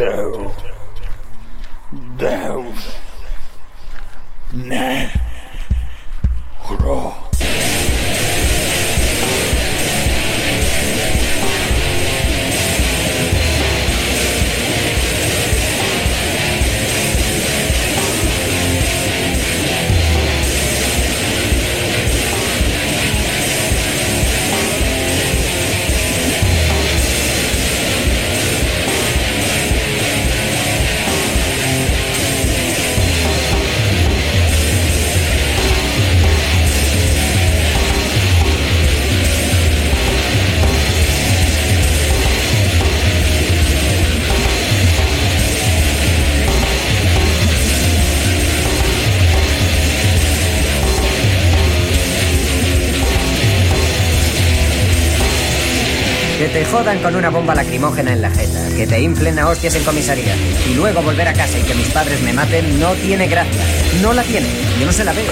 tell those now. Jodan con una bomba lacrimógena en la jeta, que te inflen a hostias en comisaría y luego volver a casa y que mis padres me maten no tiene gracia. No la tiene. Yo no se la veo.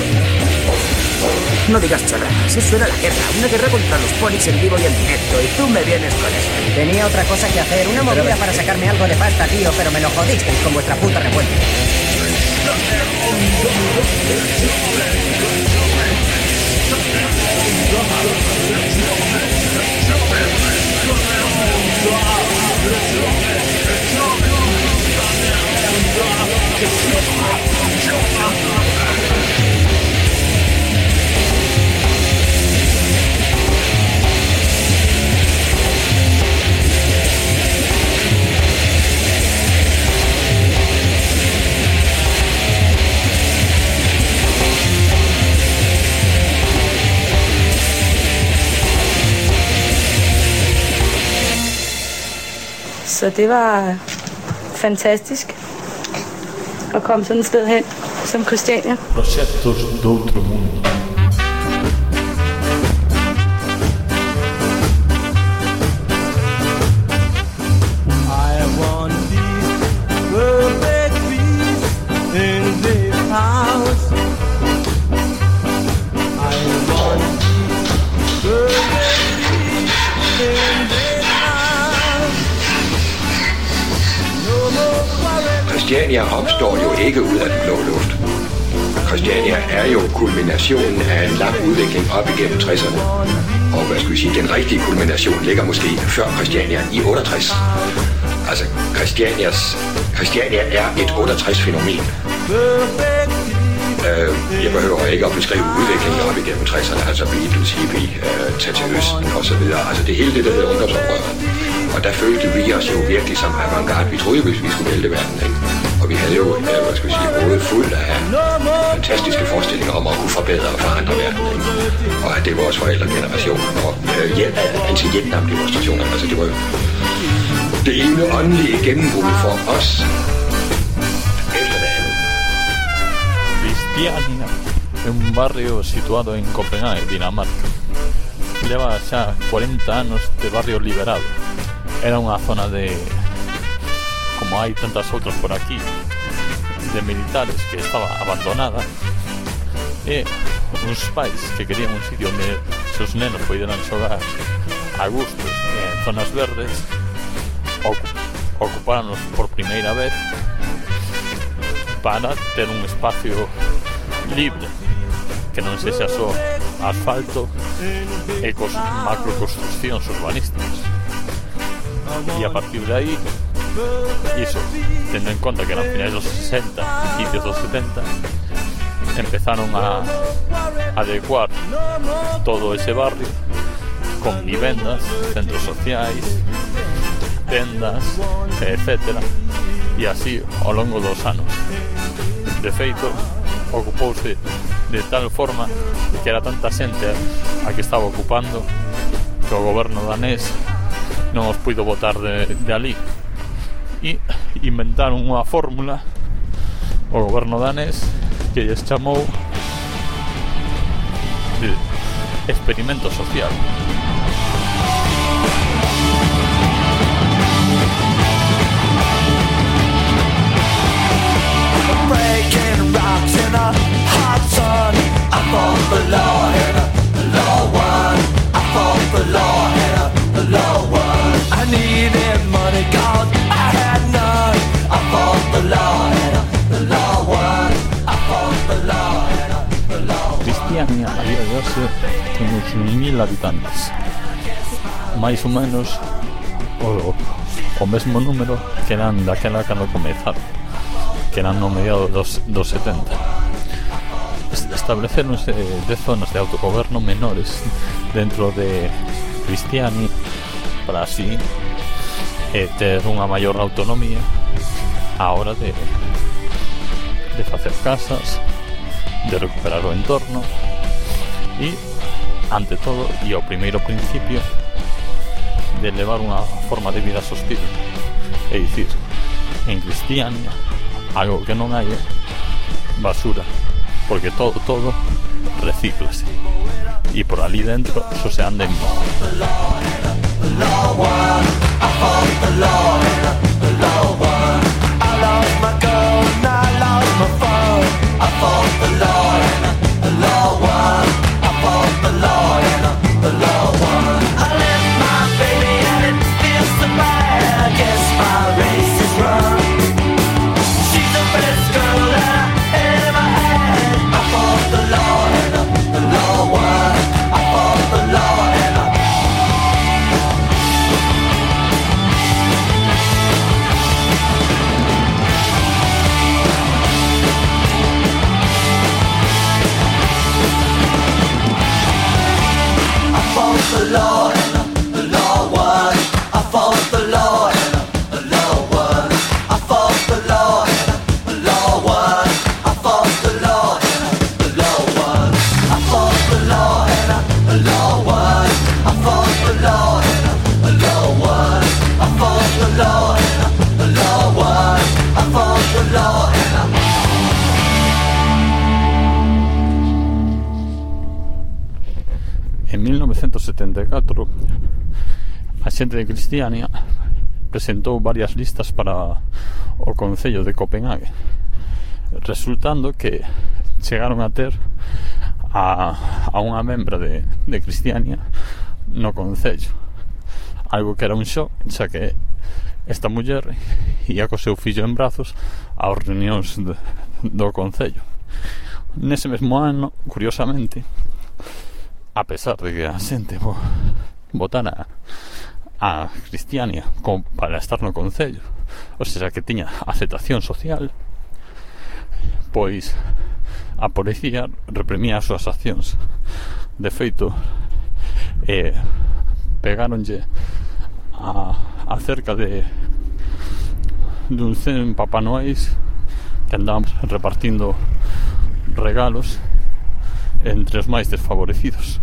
No digas chorradas, eso era la guerra, una guerra contra los ponis en vivo y en directo, y tú me vienes con eso. Tenía otra cosa que hacer, una movida para sacarme algo de pasta, tío, pero me lo jodisteis con vuestra puta revuelta. Jump up, jump up, Så det var fantastisk at komme sådan et sted hen som Christiania. Projetos d'Outro mundo. Christiania opstår jo ikke ud af den blå luft. Christiania er jo kulminationen af en lang udvikling op igennem 60'erne. Og hvad skulle vi sige, den rigtige kulmination ligger måske før Christiania i 68. Altså, Christianias, Christiania er et 68-fænomen. Øh, jeg behøver ikke at beskrive udviklingen op igennem 60'erne, altså Beatles, hippie, øh, tag til Østen og så videre. Altså det hele det, der hedder ungdomsoprøret. Og der følte vi os jo virkelig som avantgarde. Vi troede, vi skulle vælte verden, ikke? Og vi havde jo, hvad skal vi sige, hovedet fuld af fantastiske forestillinger om at kunne forbedre og forandre verden. Ikke? Og at det var vores forældregeneration og øh, hjælp anti-Vietnam-demonstrationer. Altså det var jo det ene åndelige gennembrud for os efter det andet. Un barrio situado en Copenhague, Dinamarca. Lleva ya 40 años de barrio liberado. Era una zona de como hai tantas outras por aquí de militares que estaba abandonada e uns pais que querían un sitio onde seus nenos poderan xogar a gustos en zonas verdes ocuparonos por primeira vez para ter un espacio libre que non sexa só asfalto e cos macroconstruccións urbanísticas. E a partir de aí Iso, tendo en conta que nas finais dos 60 principios dos 70, empezaron a adecuar todo ese barrio con vivendas, centros sociais, tendas, etc. E así ao longo dos anos. De feito, ocupouse de tal forma que era tanta xente a que estaba ocupando que o goberno danés non os puido botar de, de ali e inventaron unha fórmula o goberno danés que lles chamou de eh, experimento social. cidade temos 1.000 habitantes. Máis ou menos o, o mesmo número que eran daquela cando comezaron que eran no mediado dos, dos 70 estableceronse eh, de zonas de autogoberno menores dentro de Cristiani para así eh, ter unha maior autonomía a hora de de facer casas de recuperar o entorno e ante todo e ao primeiro principio de levar unha forma de vida sostible. É dicir en Cristiania algo que non hai basura porque todo todo recíclase. E por ali dentro se anda en moto En 1974 a xente de Cristiania presentou varias listas para o Concello de Copenhague resultando que chegaron a ter a, a unha membra de, de Cristiania no Concello. Algo que era un xo xa que esta muller ia co seu fillo en brazos aos reunións de, do Concello. Nese mesmo ano curiosamente a pesar de que a xente votara a Cristiania con, para estar no Concello ou seja, que tiña aceptación social pois a policía reprimía as súas accións. De feito eh, pegáronlle a, a cerca de dun cen Papá Noéis que andaban repartindo regalos entre os máis desfavorecidos.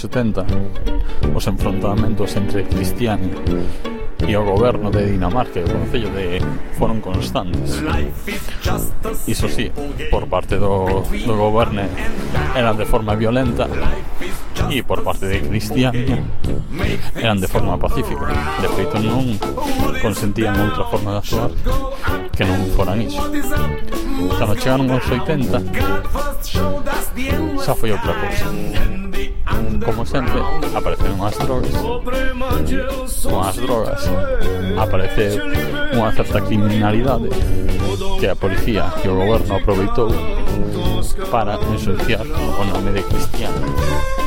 70 os enfrontamentos entre Cristiani e o goberno de Dinamarca e o Concello de foron constantes. Iso sí, por parte do, do goberno eran de forma violenta e por parte de Cristiani eran de forma pacífica. De feito non consentían outra forma de actuar que non foran iso. Cando chegaron aos 80 xa foi outra cousa como sempre, aparecen unhas drogas. Con as drogas apareceu unha certa criminalidade que a policía e o goberno aproveitou para ensuciar o nome de Cristiano.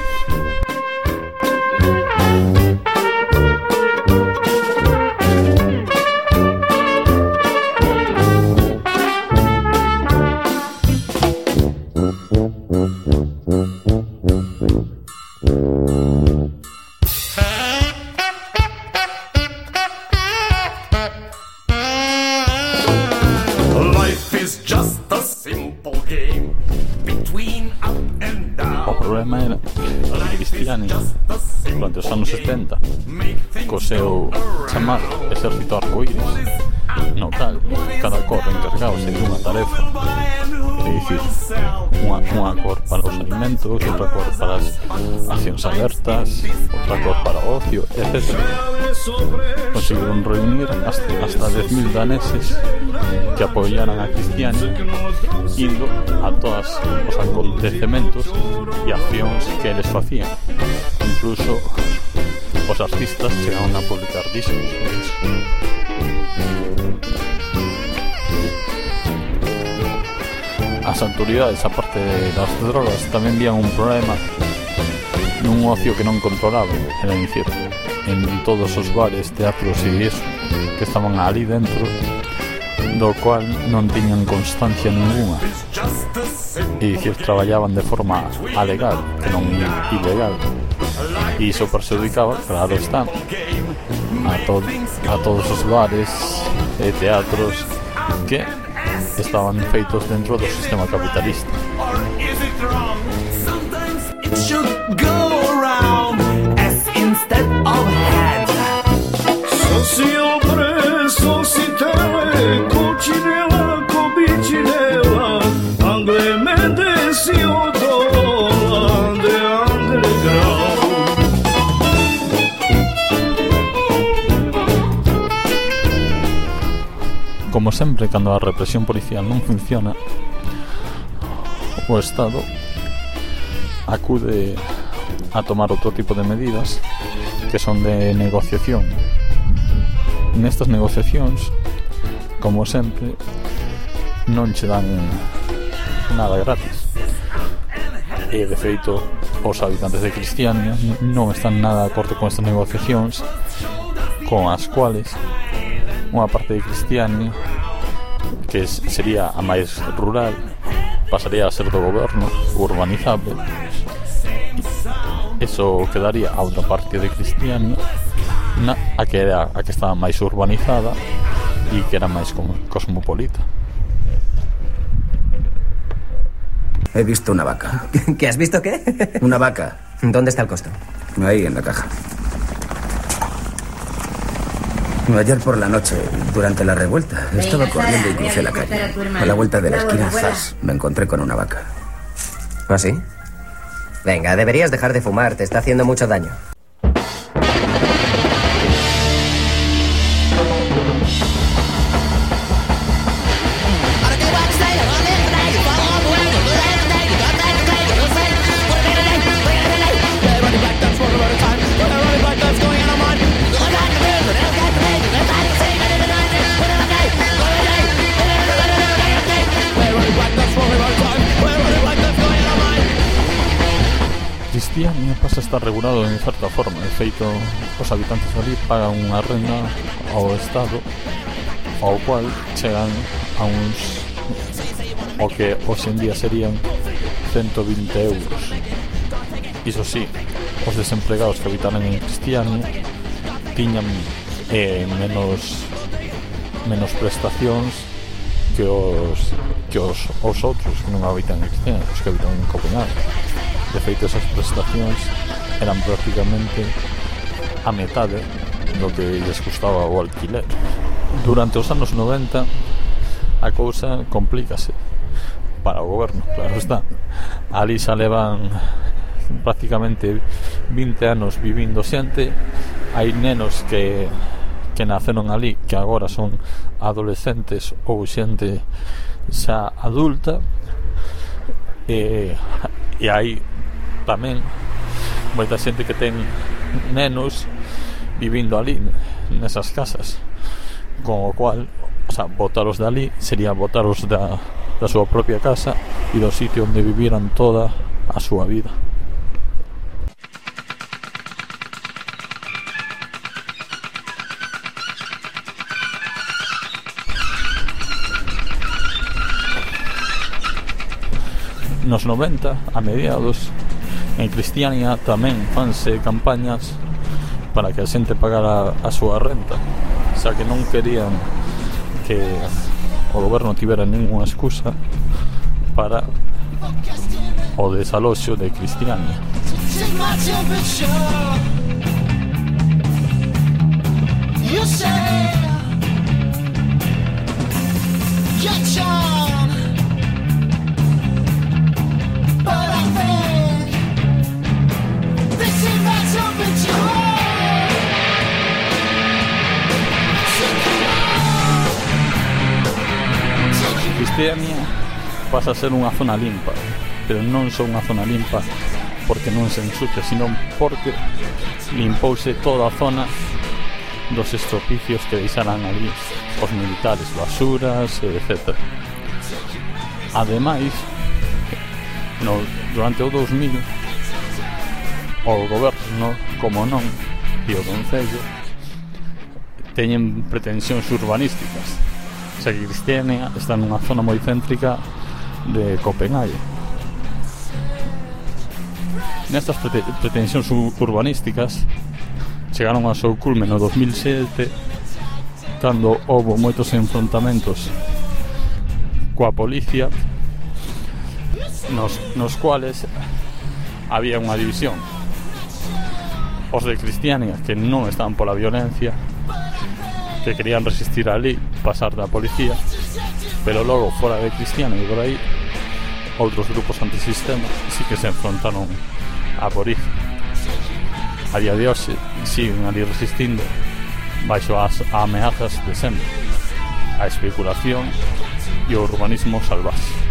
problema era eh, que os cristianos durante os anos 70 co seu chamar exército arcoíris. No cal cada cor encargado de unha tarefa. É dicir, unha, unha cor para os alimentos, outra cor para as accións abertas, outra cor para o ocio, etc consiguieron reunir hasta, hasta 10.000 daneses que apoyaran a Cristiani indo a todas os acontecementos e accións que eles facían incluso os artistas chegaron a publicar discos As autoridades, aparte das drogas, tamén vían un problema nun ocio que non controlaban, era incierto en todos os bares, teatros e iso que estaban ali dentro do cual non tiñan constancia ninguna. E que traballaban de forma alegal, que non ilegal. E iso perxudicaba, claro está a, to a todos os bares e teatros que estaban feitos dentro do sistema capitalista. It should go sositele, cocinela, cobicinela, anglemente si odola. Como sempre, cando a represión policial non funciona, o Estado acude a tomar outro tipo de medidas que son de negociación. Nestas negociacións, como sempre non che dan nada gratis. E de feito os habitantes de Cristiania non están nada de acordo con estas negociacións con as cuales unha parte de Cristiania que sería a máis rural pasaría a ser do goberno urbanizable. Eso quedaría a outra parte de Cristiania na, a que era a que estaba máis urbanizada e que era máis como cosmopolita He visto una vaca. ¿Qué has visto qué? Una vaca. ¿Dónde está el costo? Ahí en la caja. Ayer por la noche, durante la revuelta, estaba corriendo y crucé la calle. A la vuelta de la esquina, zas, me encontré con una vaca. ¿Ah, sí? Venga, deberías dejar de fumar, te está haciendo mucho daño. está regulado en certa forma De feito, os habitantes ali pagan unha renda ao Estado Ao cual chegan a uns o que hoxe en día serían 120 euros Iso sí, os desemplegados que habitaran en Cristiano tiñan eh, menos menos prestacións que os que os, os outros que non habitan en Cristiano, os que habitan en Copenhague. De feito, esas prestacións eran prácticamente a metade do que lles custaba o alquiler. Durante os anos 90 a cousa complícase para o goberno, claro está. Ali xa levan prácticamente 20 anos vivindo xente, hai nenos que que naceron ali, que agora son adolescentes ou xente xa adulta e, e hai tamén moita xente que ten nenos vivindo ali nesas casas. Con o cual o sea, botaros dali sería botaros da, da súa propia casa e do sitio onde viviran toda a súa vida. Nos 90 a mediados En Cristiania tamén fanse campañas para que a xente pagara a súa renta, xa que non querían que o goberno tibera ninguna excusa para o desaloxo de Cristiania. You say you're charmed Blasfemia pasa a ser unha zona limpa pero non só unha zona limpa porque non se ensucia, sino porque limpouse toda a zona dos estropicios que deixaran ali os militares, basuras, etc. Ademais, no, durante o 2000, o goberno, como non, e o Concello, teñen pretensións urbanísticas sacristania está nunha zona moi céntrica de Copenhague. Nestas pretensións urbanísticas chegaron ao seu culme no 2007 cando houve moitos enfrontamentos coa policía nos, nos cuales había unha división os de Cristiania que non estaban pola violencia que querían resistir ali pasar da policía pero logo fora de Cristiano e por aí outros grupos antisistema si que se enfrontaron a por iso a día de hoxe siguen ali resistindo baixo as ameazas de sempre a especulación e o urbanismo salvaxe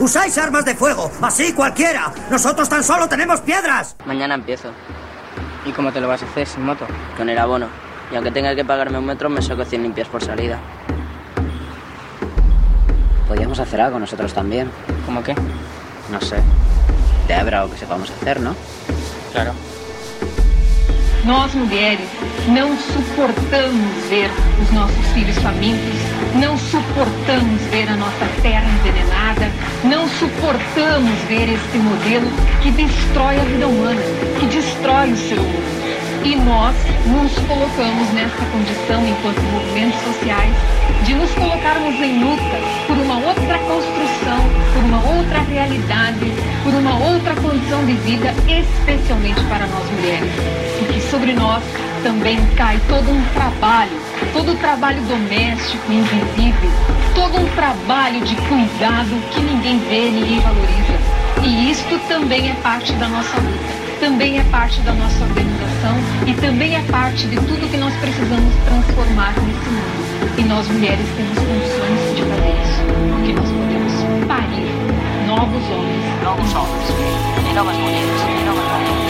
¡Usáis armas de fuego! ¡Así cualquiera! ¡Nosotros tan solo tenemos piedras! Mañana empiezo. ¿Y cómo te lo vas a hacer sin moto? Con el abono. Y aunque tenga que pagarme un metro, me saco 100 limpias por salida. Podríamos hacer algo nosotros también. ¿Cómo qué? No sé. De habrá algo que sepamos hacer, ¿no? Claro. Nós, mulheres, não suportamos ver os nossos filhos famintos, não suportamos ver a nossa terra envenenada, não suportamos ver esse modelo que destrói a vida humana, que destrói o ser humano. E nós nos colocamos nessa condição, enquanto movimentos sociais, de nos colocarmos em luta por uma outra construção, por uma outra realidade, por uma outra condição de vida, especialmente para nós mulheres. Sobre nós também cai todo um trabalho, todo o trabalho doméstico invisível, todo um trabalho de cuidado que ninguém vê, ninguém valoriza. E isto também é parte da nossa luta também é parte da nossa organização e também é parte de tudo que nós precisamos transformar nesse mundo. E nós mulheres temos condições de fazer isso. Porque nós podemos parir novos homens. Novos homens. E novas mulheres. E novas mulheres.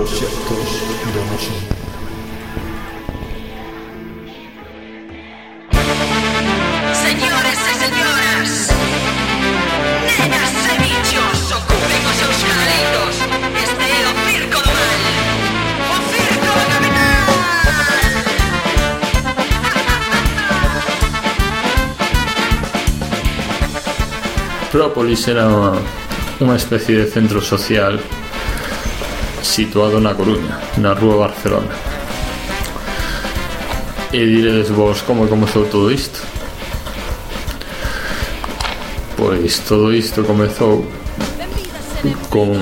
Do Capital Própolis era unha especie de centro social situado na Coruña, na Rúa Barcelona. E diredes vos como comezou todo isto? Pois todo isto comezou con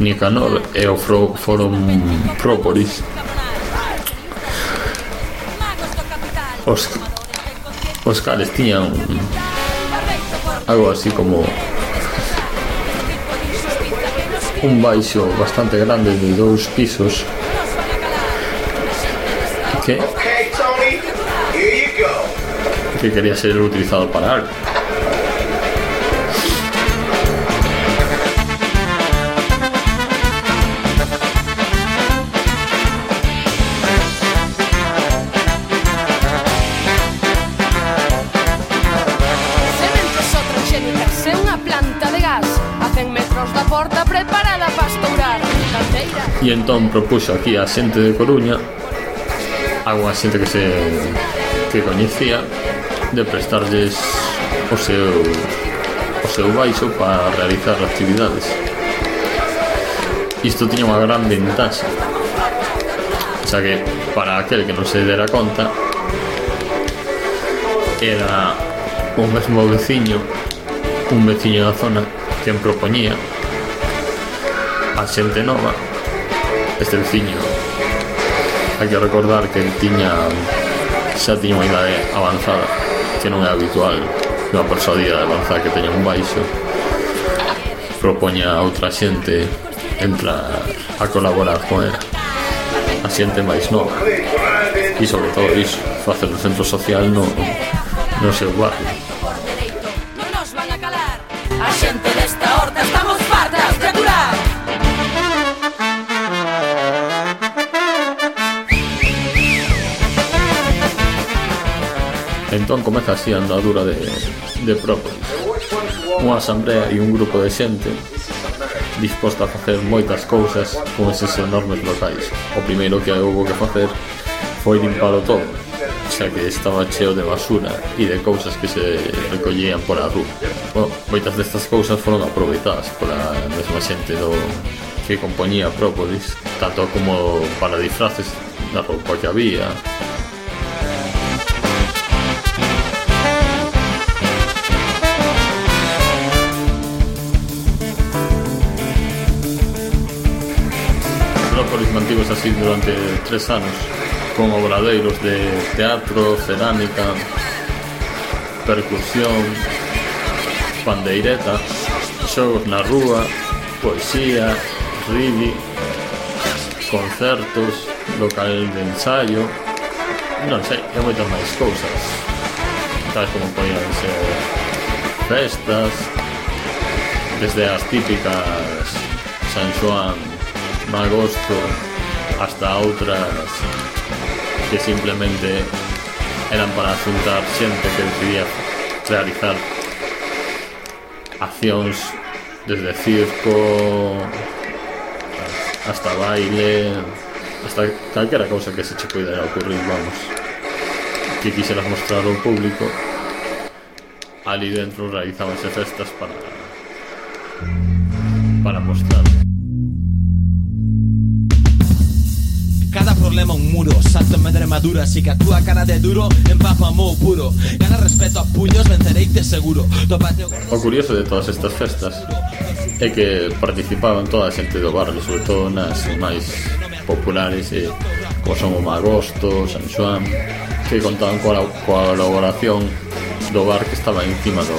Nicanor e o Forum Proporis. os, os cales tiñan algo así como un baixo bastante grande de dous pisos que, que quería ser utilizado para algo. E entón propuxo aquí a xente de Coruña algunha xente que se que coñecía de prestarlles o seu o seu baixo para realizar actividades. Isto tiña unha gran ventaxa xa que para aquel que non se dera conta era o mesmo veciño un veciño da zona quen propoñía a xente nova Estelciño Hai que recordar que tiña xa tiña unha idade avanzada que non é habitual que unha persoa de avanzada que teña un baixo propoña a outra xente entra a colaborar con ela a xente máis nova e sobre todo iso facer o centro social no, no seu barrio. entón comeza así a andadura de, de Própolis unha asamblea e un grupo de xente disposta a facer moitas cousas con eses enormes locais. O primeiro que houve que facer foi limpalo todo xa que estaba cheo de basura e de cousas que se recollían por a rúa. Bueno, moitas destas cousas foron aproveitadas pola mesma xente do que compoñía Própolis tanto como para disfraces da roupa que había contidos así durante tres anos con obradeiros de teatro, cerámica, percusión, pandeireta, xogos na rúa, poesía, ridi, concertos, local de ensaio, non sei, e moitas máis cousas. Tal como podían ser festas, desde as típicas San Xoán, Magosto, hasta outras que simplemente eran para juntar xente que decidía realizar accións desde circo hasta baile hasta calquera cousa que se che ocurrir vamos que quixeras mostrar ao público ali dentro realizábanse festas para para mostrar armadura Así que actúa cara de duro, empapa amor puro. Gana respeto a puños, venceréis de seguro. Tópate... O curioso de todas estas festas é que participaban toda a xente do barrio, sobre todo nas máis populares e como son o Magosto, San Xoán, que contaban coa, coa colaboración do bar que estaba encima do,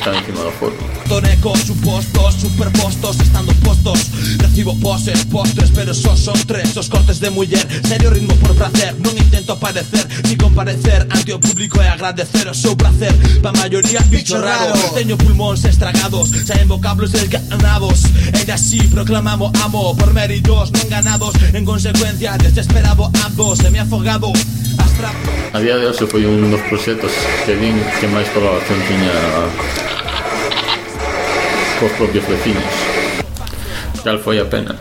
estar encima do fogo. Tonecos supostos, superpostos, estando postos. Recibo poses, postres, pero só son tres. Os cortes de muller, serio ritmo por placer. Non intento parecer, ni comparecer. Ante o público e agradecer o seu placer. Pa maioría bicho raro. Teño pulmóns estragados, saen vocablos desganados E así proclamamos amo por méritos non ganados En consecuencia, desesperado ando, se me afogado. A día de hoxe foi un dos proxectos que vin que máis colaboración tiña cos propios veciños. Tal foi a pena.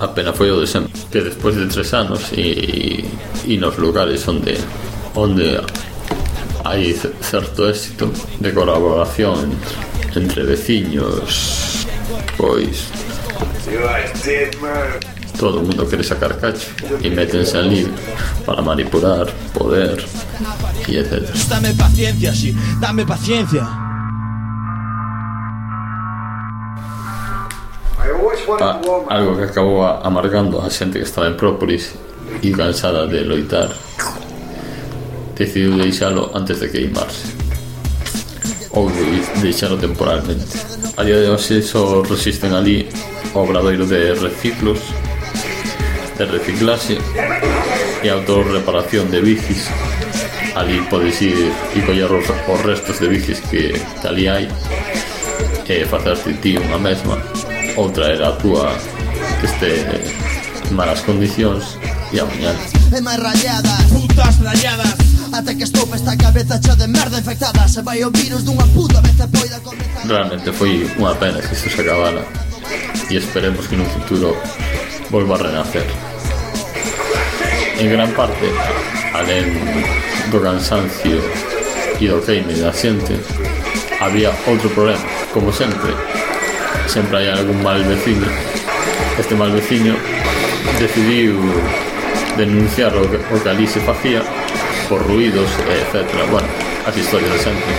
A pena foi o de sempre. Que despois de tres anos e, e nos lugares onde onde hai certo éxito de colaboración entre veciños pois man. todo o mundo quere sacar cacho e métense ali para manipular, poder e etc. Dame paciencia, sí, dame paciencia algo que acabou amargando a xente que estaba en Própolis e cansada de loitar. Decidiu deixalo antes de queimarse ou de deixalo temporalmente. A día de hoxe só resisten ali o obradoiro de reciclos de reciclaxe e autorreparación de bicis. Ali podes ir e coller os, os restos de bicis que, que ali hai e facerse ti unha mesma outra era a túa que este en malas condicións e a mañana. E máis rayadas, putas rayadas, Ata que estoupa esta cabeza chea de merda infectada. Se vai o virus dunha puta vez e poida comezar. Realmente foi unha pena que isto se acabara E esperemos que nun futuro volva a renacer. En gran parte, alén do cansancio e do queime da xente Había outro problema, como sempre, sempre hai algún mal veciño este mal veciño decidiu denunciar o que, o que ali se facía por ruidos, etc. Bueno, as historias de sempre.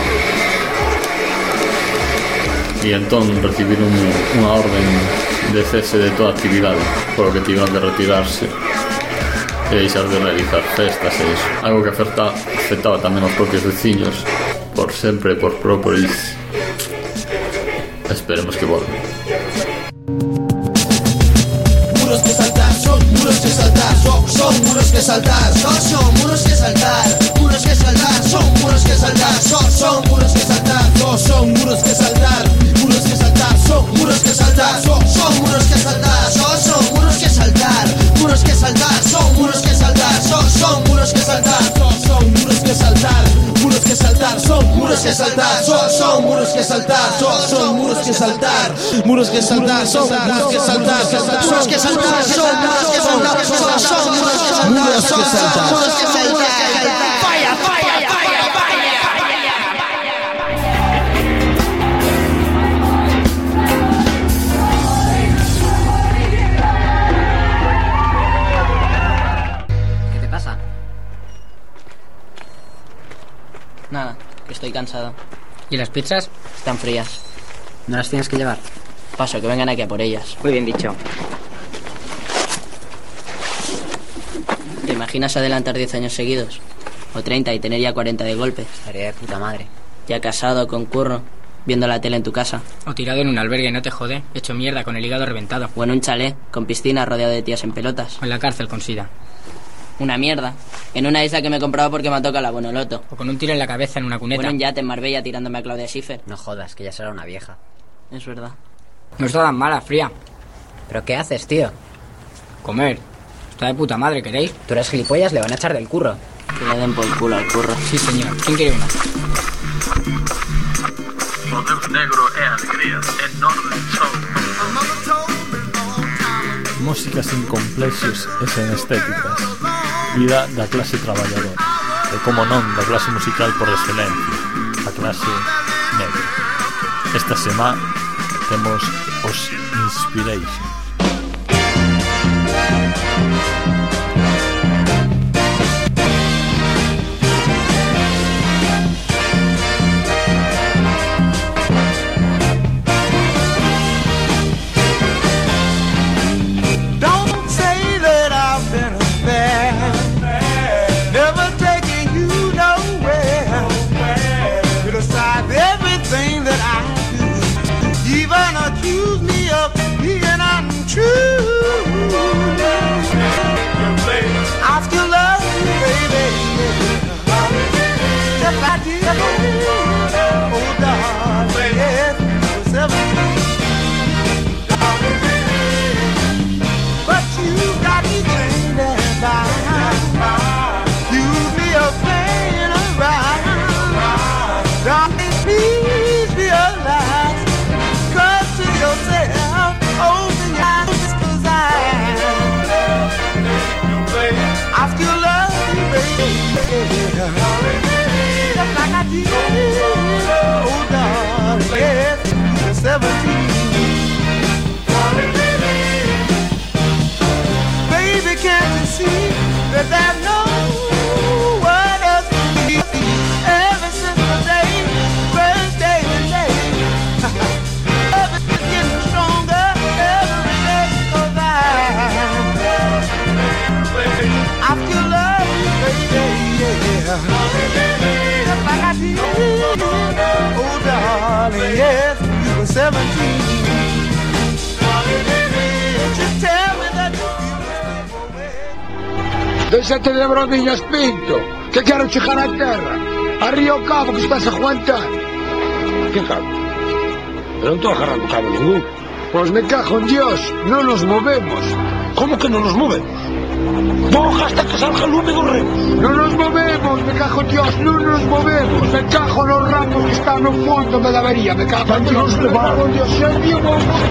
E entón recibiron unha orden de cese de toda actividade, por que tiveron que retirarse e deixar de realizar festas e iso. Algo que afecta, afectaba tamén aos propios veciños, por sempre, por própolis, Esperemos que volva. Muros que saltar, son muros que saltar Son, muros que saltar Son, muros que saltar Muros que saltar, son muros que saltar Son, muros que saltar Son, muros que saltar Muros que saltar, son muros que saltar Son, son muros que saltar Son, son muros que saltar Muros que saltar, son muros que saltar Son, son muros que saltar Son, son muros que saltar Muros que saltar, son Muros que saltar, son, son muros que saltar Son, son muros que saltar Muros que saltar, son muros que saltar Muros que saltar, son muros que saltar Son, son muros que saltar Muros que saltar. Muros que saltar Falla, falla, Nada, que estoy cansado. ¿Y las pizzas? Están frías. ¿No las tienes que llevar? Paso, que vengan aquí a por ellas. Muy bien dicho. ¿Te imaginas adelantar 10 años seguidos? O 30 y tener ya 40 de golpe. Estaría de puta madre. Ya casado, con curro, viendo la tele en tu casa. O tirado en un albergue, no te jode. Hecho mierda con el hígado reventado. O en un chalet, con piscina rodeado de tías en pelotas. O en la cárcel con sida. Una mierda. En una isla que me he comprado porque me toca la Bonoloto. O con un tiro en la cabeza en una cuneta. Bueno, en yate en Marbella tirándome a Claudia Schiffer. No jodas, que ya será una vieja. Es verdad. No está tan mala, fría. ¿Pero qué haces, tío? Comer. Está de puta madre, ¿queréis? Tú eres gilipollas, le van a echar del curro. Que le den por el culo al curro. Sí, señor. ¿Quién quiere una? Poder negro alegría, complexos e sen estéticas vida da clase traballadora e, como non, da clase musical por excelencia, a clase negra. Esta semana temos os Inspiration. Yeah. Deixate de brodiñas, Pinto, que quero chegar a terra. A Río Cabo que estás a aguantar. Que cabo? Eu non estou agarrando cabo ningún. Pois me cajo en Dios, non nos movemos. Como que non nos movemos? Μόχα στα ξαρχαλούμενο ρε. Λούνος μοβέμος, με καχωτιός, λούνος μοβέμος. Με κάχωνο ράμπο και στάνω φόντο με λαβερία, με καχωτιός. Με καχωτιός, σε δύο μοβέμος.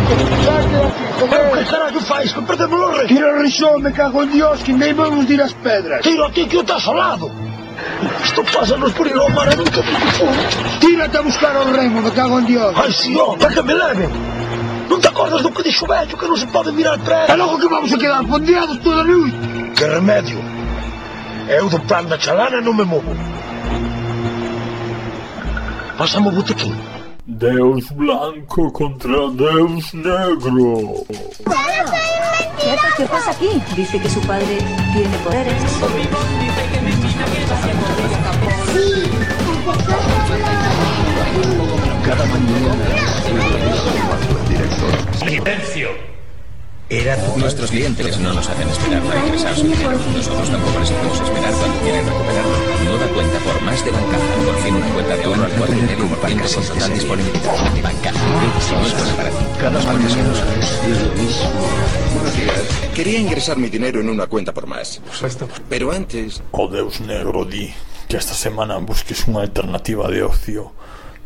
Καλά του φάεις, με πρέτε μολό ρε. Κύριο Ρισό, με καχωτιός και με μόνος δίνας πέδρας. Τι ρωτή και ούτε ασολάδο. Στο πάζανο που είναι ο μαρέμος και το κουφό. Τι να τα μουσκάρω ρέμο, με καχωτιός. Αισιό, πέχε με λέμε. Non te acordas do que dixo vello que non se pode mirar para ela? E logo que vamos a quedar pondeados toda a noite? Que remedio? Eu do plan da chalana non me movo. Pásame o botequín. Deus blanco contra Deus negro. Jefa, ¿qué pasa aquí? Dice que su padre tiene poderes. Sí, Cada mañana. ¡Silencio! Era Nuestros clientes no nos hacen esperar para ingresar su dinero. Nosotros tampoco les hacemos esperar cuando quieren recuperarlo. Nueva cuenta por más de Bancaja. Por fin una cuenta de ahorro al cual dinero por tiempo con total disponibilidad. Bancaja. Si no es cosa para ti. Cada mañana es lo mismo. Quería ingresar mi dinero en una cuenta por más. Pero antes... O Deus negro di que esta semana busques unha alternativa de ocio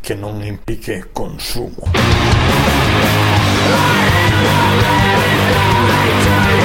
que non implique consumo. Light in the rain,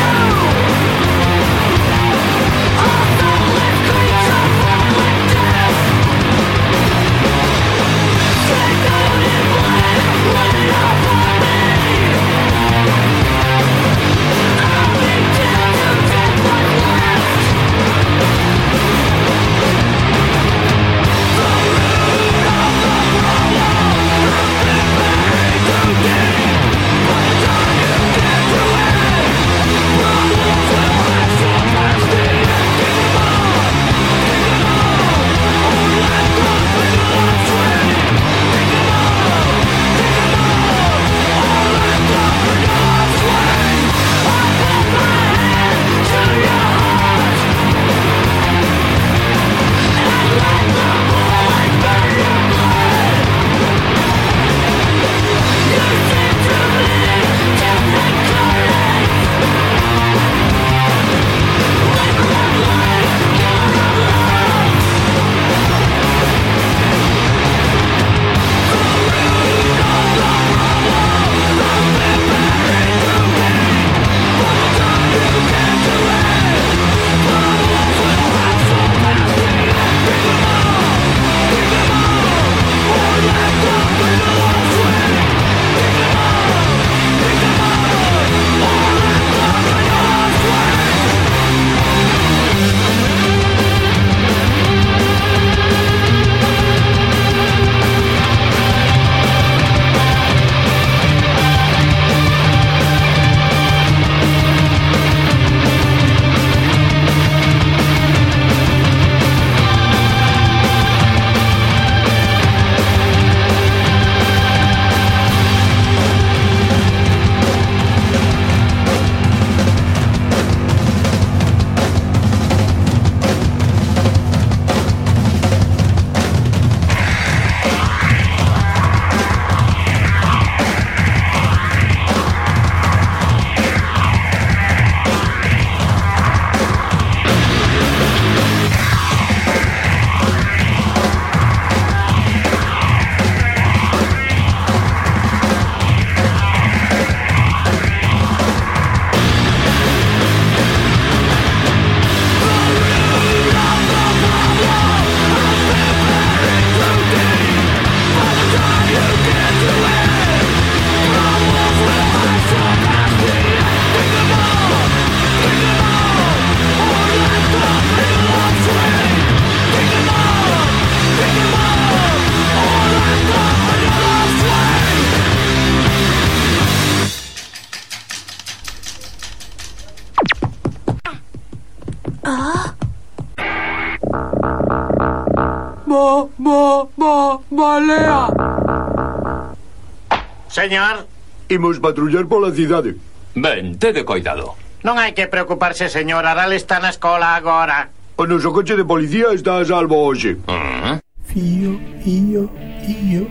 señor? Imos patrullar pola cidade. Ben, tede coidado. Non hai que preocuparse, señor. Aral está na escola agora. O noso coche de policía está a salvo hoxe. Uh -huh. Fío, io, io,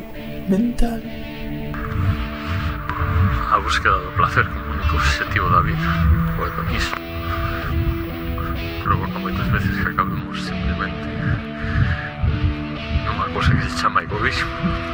mental. A búsqueda do placer como único objetivo da vida. Pois o hedonismo. Provoca moitas veces que acabemos simplemente nunha cosa que se chama egoísmo.